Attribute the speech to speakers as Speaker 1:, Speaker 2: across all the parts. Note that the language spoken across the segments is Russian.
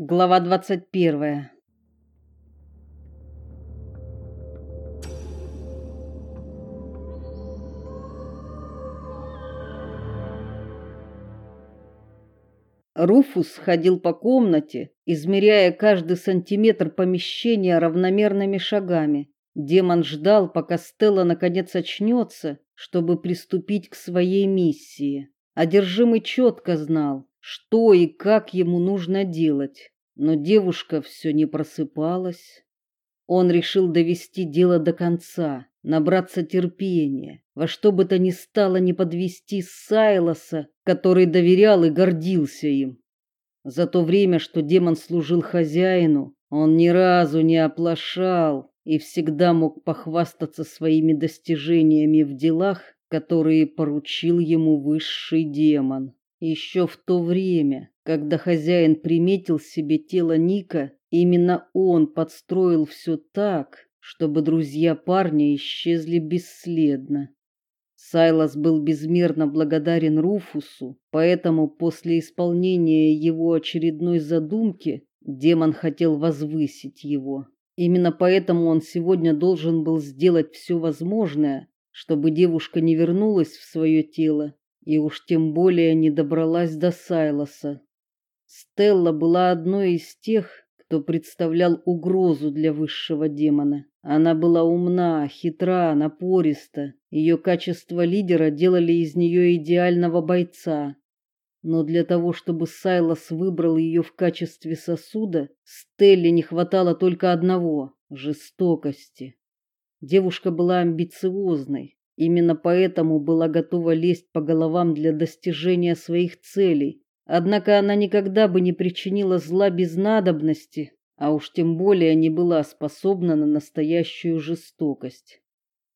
Speaker 1: Глава двадцать первая. Руфус ходил по комнате, измеряя каждый сантиметр помещения равномерными шагами. Демон ждал, пока Стелла наконец очнется, чтобы приступить к своей миссии. Одержимый четко знал, что и как ему нужно делать, но девушка все не просыпалась. Он решил довести дело до конца, набраться терпения, во что бы то ни стало не подвести Сайлоса, который доверял и гордился им. За то время, что демон служил хозяину, он ни разу не оплошал и всегда мог похвастаться своими достижениями в делах, которые поручил ему высший демон. Еще в то время, когда хозяин приметил себе тело Ника, именно он подстроил все так, чтобы друзья парня исчезли бесследно. Сайлас был безмерно благодарен Руфусу, поэтому после исполнения его очередной задумки демон хотел возвысить его. Именно поэтому он сегодня должен был сделать все возможное, чтобы девушка не вернулась в свое тело и уж тем более не добралась до Сайлоса. Стелла была одной из тех, кто представлял угрозу для высшего демона. Она была умна, хитра, напориста. Ее качества лидера делали из нее идеального бойца. Но для того, чтобы Сайлос выбрал ее в качестве сосуда, Стелле не хватало только одного жестокости. Девушка была амбициозной, Именно поэтому была готова лезть по головам для достижения своих целей. Однако она никогда бы не причинила зла без надобности, а уж тем более не была способна на настоящую жестокость.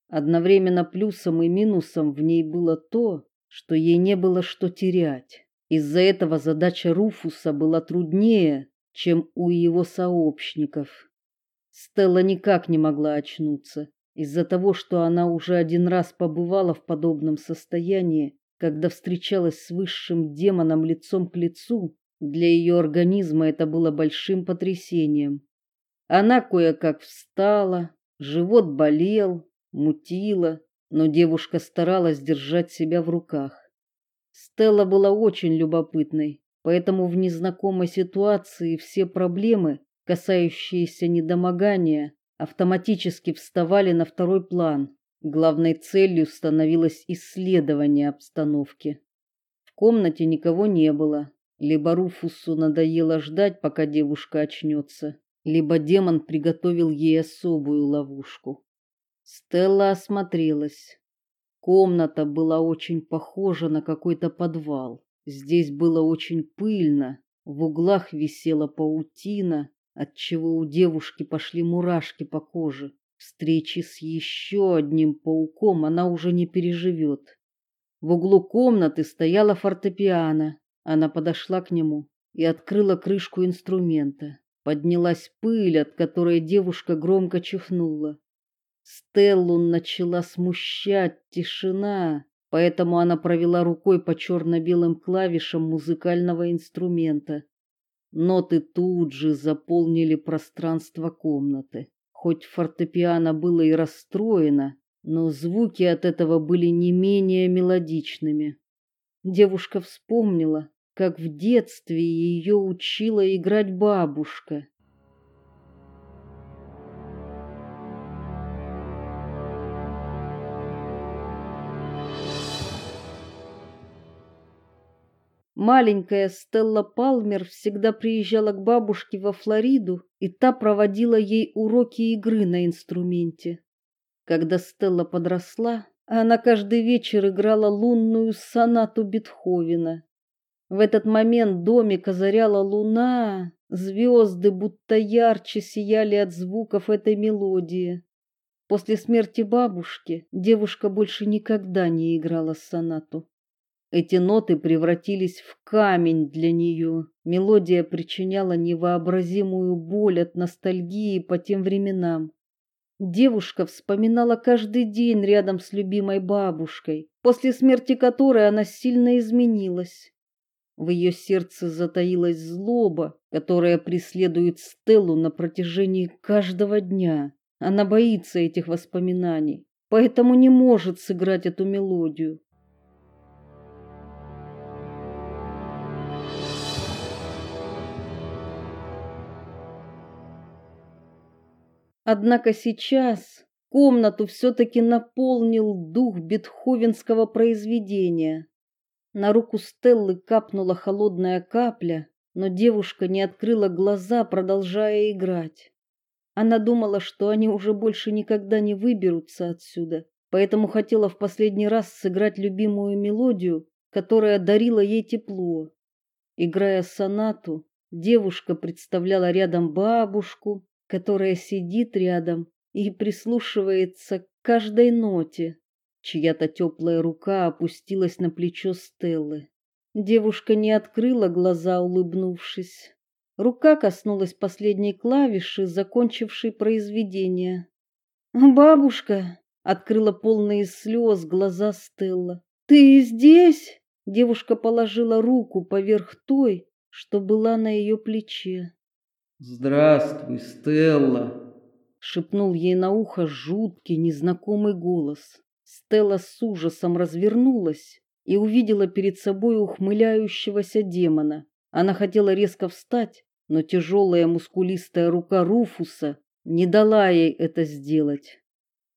Speaker 1: Одновременно плюсом и минусом в ней было то, что ей не было что терять. Из-за этого задача Руфуса была труднее, чем у его сообщников. Стелла никак не могла очнуться. Из-за того, что она уже один раз побывала в подобном состоянии, когда встречалась с высшим демоном лицом к лицу, для ее организма это было большим потрясением. Она кое-как встала, живот болел, мутило, но девушка старалась держать себя в руках. Стелла была очень любопытной, поэтому в незнакомой ситуации все проблемы, касающиеся недомогания, автоматически вставали на второй план. Главной целью становилось исследование обстановки. В комнате никого не было. Либо Руфусу надоело ждать, пока девушка очнется, либо демон приготовил ей особую ловушку. Стелла осмотрелась. Комната была очень похожа на какой-то подвал. Здесь было очень пыльно, в углах висела паутина, отчего у девушки пошли мурашки по коже. Встречи с еще одним пауком она уже не переживет. В углу комнаты стояла фортепиано. Она подошла к нему и открыла крышку инструмента. Поднялась пыль, от которой девушка громко чихнула. Стеллу начала смущать тишина, поэтому она провела рукой по черно белым клавишам музыкального инструмента. Ноты тут же заполнили пространство комнаты. Хоть фортепиано было и расстроено, но звуки от этого были не менее мелодичными. Девушка вспомнила, как в детстве ее учила играть бабушка. Маленькая Стелла Палмер всегда приезжала к бабушке во Флориду, и та проводила ей уроки игры на инструменте. Когда Стелла подросла, она каждый вечер играла лунную сонату Бетховена. В этот момент домик озаряла луна, звезды будто ярче сияли от звуков этой мелодии. После смерти бабушки девушка больше никогда не играла сонату. Эти ноты превратились в камень для нее. Мелодия причиняла невообразимую боль от ностальгии по тем временам. Девушка вспоминала каждый день рядом с любимой бабушкой, после смерти которой она сильно изменилась. В ее сердце затаилась злоба, которая преследует Стеллу на протяжении каждого дня. Она боится этих воспоминаний, поэтому не может сыграть эту мелодию. Однако сейчас комнату все-таки наполнил дух бетховенского произведения. На руку Стеллы капнула холодная капля, но девушка не открыла глаза, продолжая играть. Она думала, что они уже больше никогда не выберутся отсюда, поэтому хотела в последний раз сыграть любимую мелодию, которая дарила ей тепло. Играя сонату, девушка представляла рядом бабушку, которая сидит рядом и прислушивается к каждой ноте. Чья-то теплая рука опустилась на плечо Стеллы. Девушка не открыла глаза, улыбнувшись. Рука коснулась последней клавиши, закончившей произведение. "Бабушка", открыла полные слез глаза Стелла. "Ты здесь?" Девушка положила руку поверх той, что была на ее плече.
Speaker 2: Здравствуй, Стелла,
Speaker 1: шепнул ей на ухо жуткий незнакомый голос. Стелла с ужасом развернулась и увидела перед собой ухмыляющегося демона. Она хотела резко встать, но тяжелая мускулистая рука Руфуса не дала ей это сделать.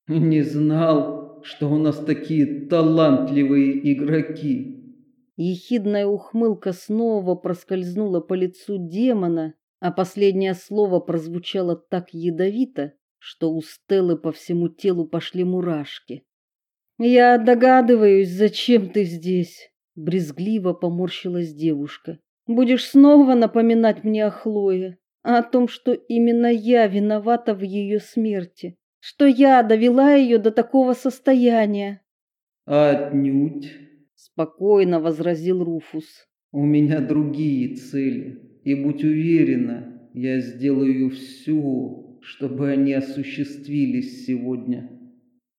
Speaker 2: Не знал, что у нас такие талантливые игроки.
Speaker 1: Ехидная ухмылка снова проскользнула по лицу демона, а последнее слово прозвучало так ядовито, что у Стеллы по всему телу пошли мурашки. Я догадываюсь, зачем ты здесь, брезгливо поморщилась девушка. Будешь снова напоминать мне о Хлое, о том, что именно я виновата в ее смерти, что я довела ее до такого состояния.
Speaker 2: Отнюдь,
Speaker 1: спокойно возразил Руфус.
Speaker 2: У меня другие цели. И будь уверена, я сделаю все, чтобы они осуществились сегодня.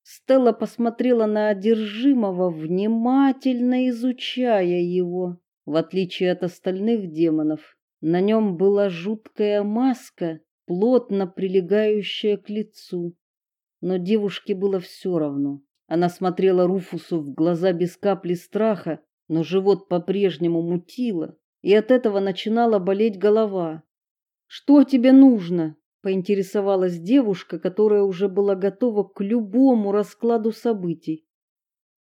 Speaker 1: Стелла посмотрела на одержимого, внимательно изучая его. В отличие от остальных демонов, на нем была жуткая маска, плотно прилегающая к лицу. Но девушке было все равно. Она смотрела Руфусу в глаза без капли страха, но живот по-прежнему мутило, и от этого начинала болеть голова. Что тебе нужно? поинтересовалась девушка, которая уже была готова к любому раскладу событий.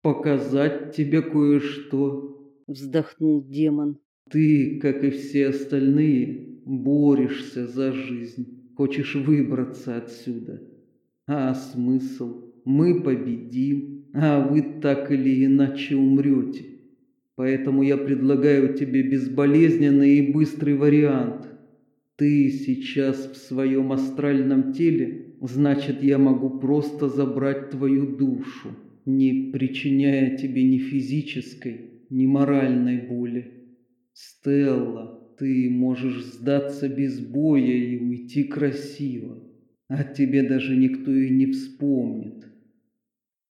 Speaker 2: Показать тебе кое-что,
Speaker 1: вздохнул демон.
Speaker 2: Ты, как и все остальные, борешься за жизнь, хочешь выбраться отсюда. А смысл? Мы победим, а вы так или иначе умрете. Поэтому я предлагаю тебе безболезненный и быстрый вариант. Ты сейчас в своем астральном теле, значит, я могу просто забрать твою душу, не причиняя тебе ни физической, ни моральной боли. Стелла, ты можешь сдаться без боя и уйти красиво. а тебе даже никто и не вспомнит.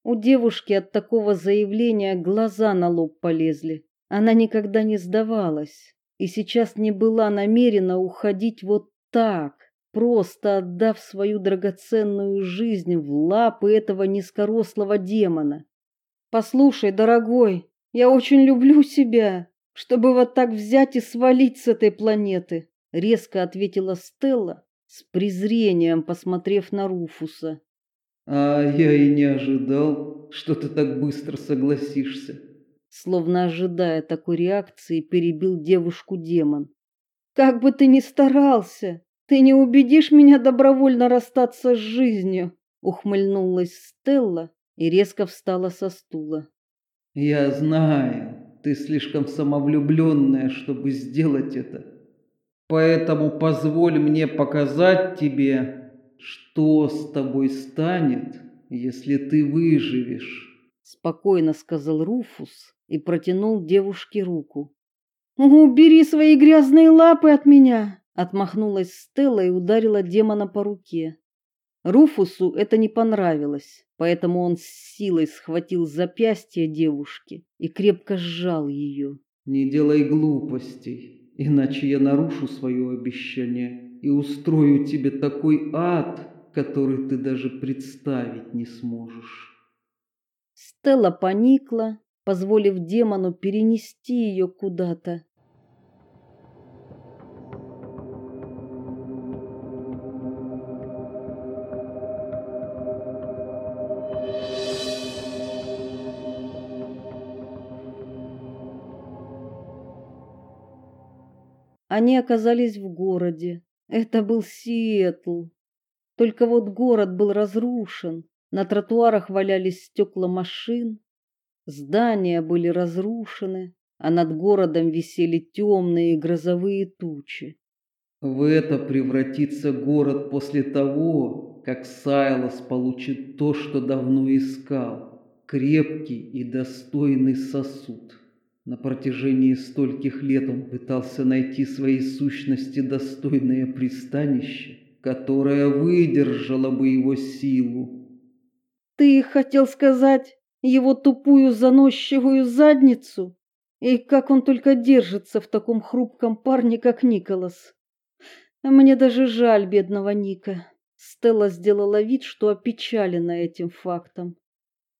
Speaker 1: У девушки от такого заявления глаза на лоб полезли. Она никогда не сдавалась и сейчас не была намерена уходить вот так, просто отдав свою драгоценную жизнь в лапы этого низкорослого демона. Послушай, дорогой, я очень люблю себя, чтобы вот так взять и свалить с этой планеты, резко ответила Стелла, с презрением посмотрев на Руфуса.
Speaker 2: А я и не ожидал, что ты так быстро согласишься.
Speaker 1: Словно ожидая такой реакции, перебил девушку демон. Как бы ты ни старался, ты не убедишь меня добровольно расстаться с жизнью, ухмыльнулась Стелла и резко встала со стула.
Speaker 2: Я знаю, ты слишком самовлюбленная, чтобы сделать это. Поэтому позволь мне показать тебе, что с тобой станет, если ты выживешь?
Speaker 1: спокойно сказал Руфус и протянул девушке руку. "Убери свои грязные лапы от меня", отмахнулась Стелла и ударила демона по руке. Руфусу это не понравилось, поэтому он с силой схватил запястье девушки и крепко сжал ее.
Speaker 2: Не делай глупостей, иначе я нарушу свое обещание и устрою тебе такой ад, который ты даже представить не сможешь.
Speaker 1: Стелла поникла, позволив демону перенести ее куда-то. Они оказались в городе. Это был Сиэтл. Только вот город был разрушен. На тротуарах валялись стекла машин, здания были разрушены, а над городом висели темные грозовые тучи.
Speaker 2: В это превратится город после того, как Сайлос получит то, что давно искал крепкий и достойный сосуд. На протяжении стольких лет он пытался найти своей сущности достойное пристанище, которое выдержало бы его силу.
Speaker 1: Ты хотел сказать его тупую заносчивую задницу? И как он только держится в таком хрупком парне, как Николас. Мне даже жаль бедного Ника. Стелла сделала вид, что опечалена этим фактом.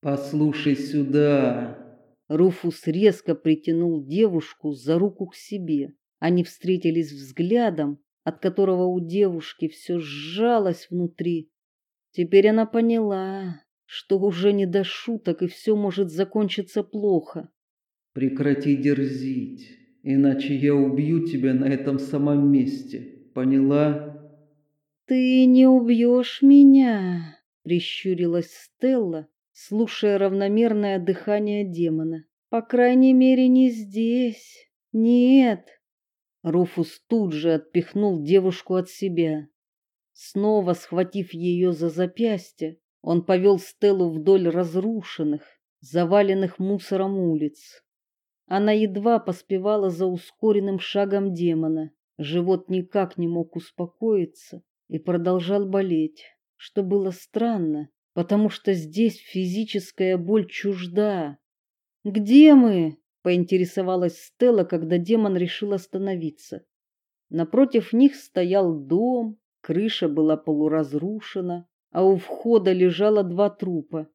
Speaker 2: Послушай сюда,
Speaker 1: Руфус резко притянул девушку за руку к себе. Они встретились взглядом, от которого у девушки все сжалось внутри. Теперь она поняла, что уже не до шуток и все может закончиться плохо.
Speaker 2: Прекрати дерзить, иначе я убью тебя на этом самом месте. Поняла?
Speaker 1: Ты не убьешь меня, прищурилась Стелла, слушая равномерное дыхание демона. По крайней мере, не здесь. Нет. Руфус тут же отпихнул девушку от себя. Снова схватив ее за запястье, он повел Стеллу вдоль разрушенных, заваленных мусором улиц. Она едва поспевала за ускоренным шагом демона. Живот никак не мог успокоиться и продолжал болеть, что было странно, потому что здесь физическая боль чужда. Где мы? поинтересовалась Стелла, когда демон решил остановиться. Напротив них стоял дом, крыша была полуразрушена, а у входа лежало два трупа.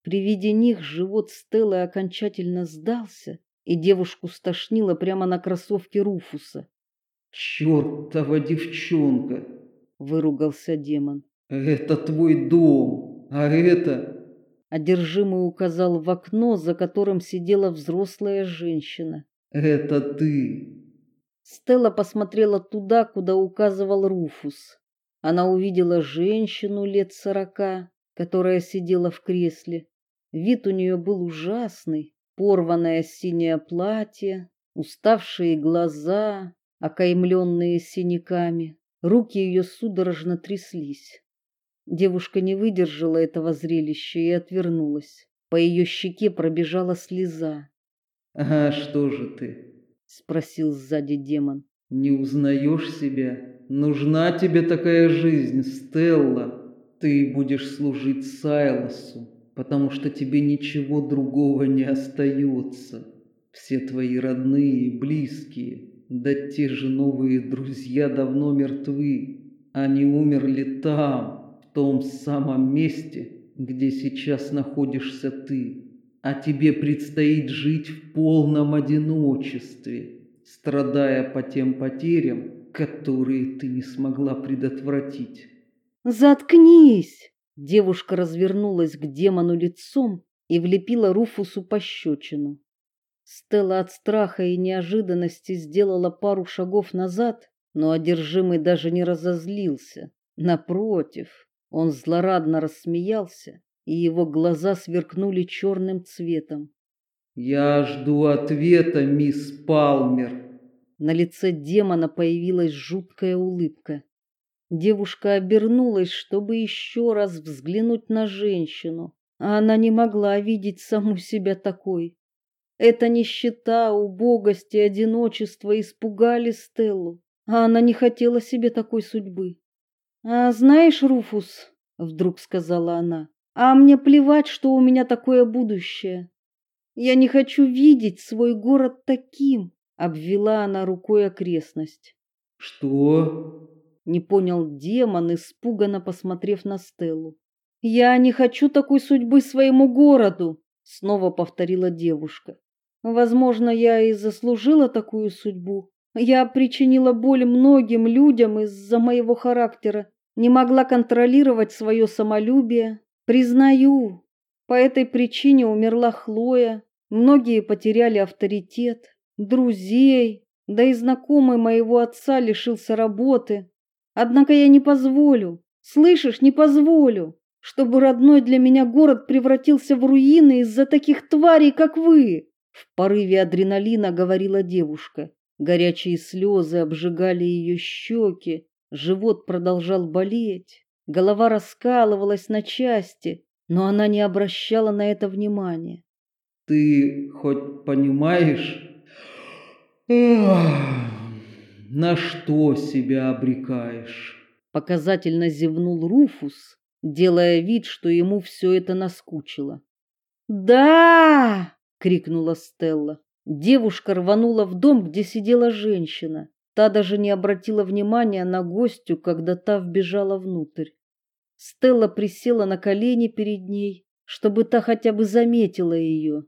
Speaker 1: При виде них живот Стеллы окончательно сдался, и девушку стошнило прямо на кроссовке Руфуса.
Speaker 2: «Чертова девчонка!»
Speaker 1: — выругался демон.
Speaker 2: «Это твой дом!» А это?
Speaker 1: Одержимый указал в окно, за которым сидела взрослая женщина.
Speaker 2: Это ты.
Speaker 1: Стелла посмотрела туда, куда указывал Руфус. Она увидела женщину лет сорока, которая сидела в кресле. Вид у нее был ужасный: порванное синее платье, уставшие глаза, окаймленные синяками. Руки ее судорожно тряслись. Девушка не выдержала этого зрелища и отвернулась. По ее щеке пробежала слеза.
Speaker 2: "А что же ты?"
Speaker 1: спросил сзади демон.
Speaker 2: "Не узнаешь себя? Нужна тебе такая жизнь, Стелла. Ты будешь служить Сайлосу, потому что тебе ничего другого не остается. Все твои родные и близкие, да те же новые друзья давно мертвы. Они умерли там, том самом месте, где сейчас находишься ты, а тебе предстоит жить в полном одиночестве, страдая по тем потерям, которые ты не смогла предотвратить.
Speaker 1: Заткнись! Девушка развернулась к демону лицом и влепила Руфусу пощечину. Стелла от страха и неожиданности сделала пару шагов назад, но одержимый даже не разозлился. Напротив, он злорадно рассмеялся, и его глаза сверкнули черным цветом.
Speaker 2: Я жду ответа, мисс Палмер.
Speaker 1: На лице демона появилась жуткая улыбка. Девушка обернулась, чтобы еще раз взглянуть на женщину, а она не могла видеть саму себя такой. Эта нищета, убогость и одиночество испугали Стеллу, а она не хотела себе такой судьбы. А знаешь, Руфус, вдруг сказала она. А мне плевать, что у меня такое будущее. Я не хочу видеть свой город таким, обвела она рукой окрестность.
Speaker 2: Что?
Speaker 1: Не понял демон, испуганно посмотрев на Стеллу. Я не хочу такой судьбы своему городу, снова повторила девушка. Возможно, я и заслужила такую судьбу. Я причинила боль многим людям из-за моего характера, не могла контролировать свое самолюбие. Признаю, по этой причине умерла Хлоя, многие потеряли авторитет, друзей, да и знакомый моего отца лишился работы. Однако я не позволю, слышишь, не позволю, чтобы родной для меня город превратился в руины из-за таких тварей, как вы. В порыве адреналина говорила девушка. Горячие слезы обжигали ее щеки, живот продолжал болеть, голова раскалывалась на части, но она не обращала на это внимания.
Speaker 2: Ты хоть понимаешь, на что себя обрекаешь?
Speaker 1: Показательно зевнул Руфус, делая вид, что ему все это наскучило. "Да!" крикнула Стелла. Девушка рванула в дом, где сидела женщина. Та даже не обратила внимания на гостью, когда та вбежала внутрь. Стелла присела на колени перед ней, чтобы та хотя бы заметила ее.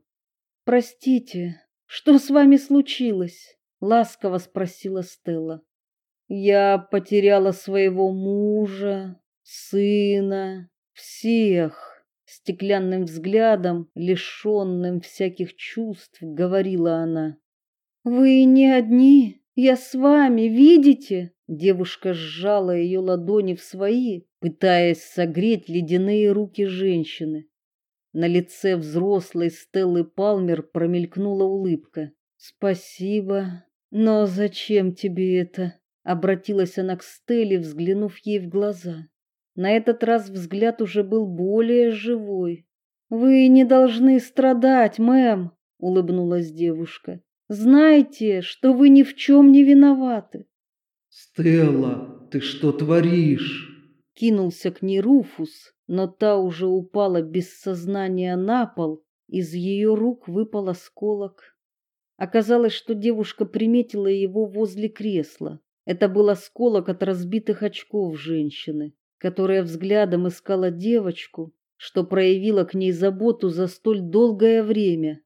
Speaker 1: Простите, что с вами случилось? ласково спросила Стелла. Я потеряла своего мужа, сына, всех. Стеклянным взглядом, лишенным всяких чувств, говорила она. Вы не одни, я с вами, видите? Девушка сжала ее ладони в свои, пытаясь согреть ледяные руки женщины. На лице взрослой Стеллы Палмер промелькнула улыбка. Спасибо. Но зачем тебе это? обратилась она к Стелле, взглянув ей в глаза. На этот раз взгляд уже был более живой. Вы не должны страдать, мэм, улыбнулась девушка. Знайте, что вы ни в чем не виноваты.
Speaker 2: Стелла, ты что творишь?
Speaker 1: Кинулся к ней Руфус, но та уже упала без сознания на пол, из ее рук выпал осколок. Оказалось, что девушка приметила его возле кресла. Это был осколок от разбитых очков женщины, которая взглядом искала девочку, что проявила к ней заботу за столь долгое время.